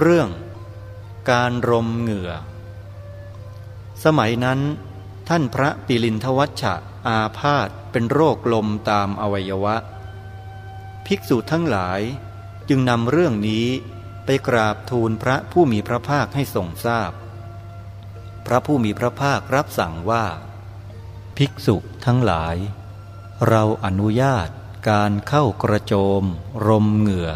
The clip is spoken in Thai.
เรื่องการรมเหงื่อ สมัยนั้น ท่านพระปิลินทวัชชะอาพาธเป็นโรคลมตามอวัยวะ ภิกษุทั้งหลายจึงนำเรื่องนี้ไปกราบทูลพระผู้มีพระภาคให้ทรงทราบพพระผู้มีพระภาครับสั่งว่า ภิกษุทั้งหลาย เราอนุญาตการเข้ากระโจมรมเหงื่อ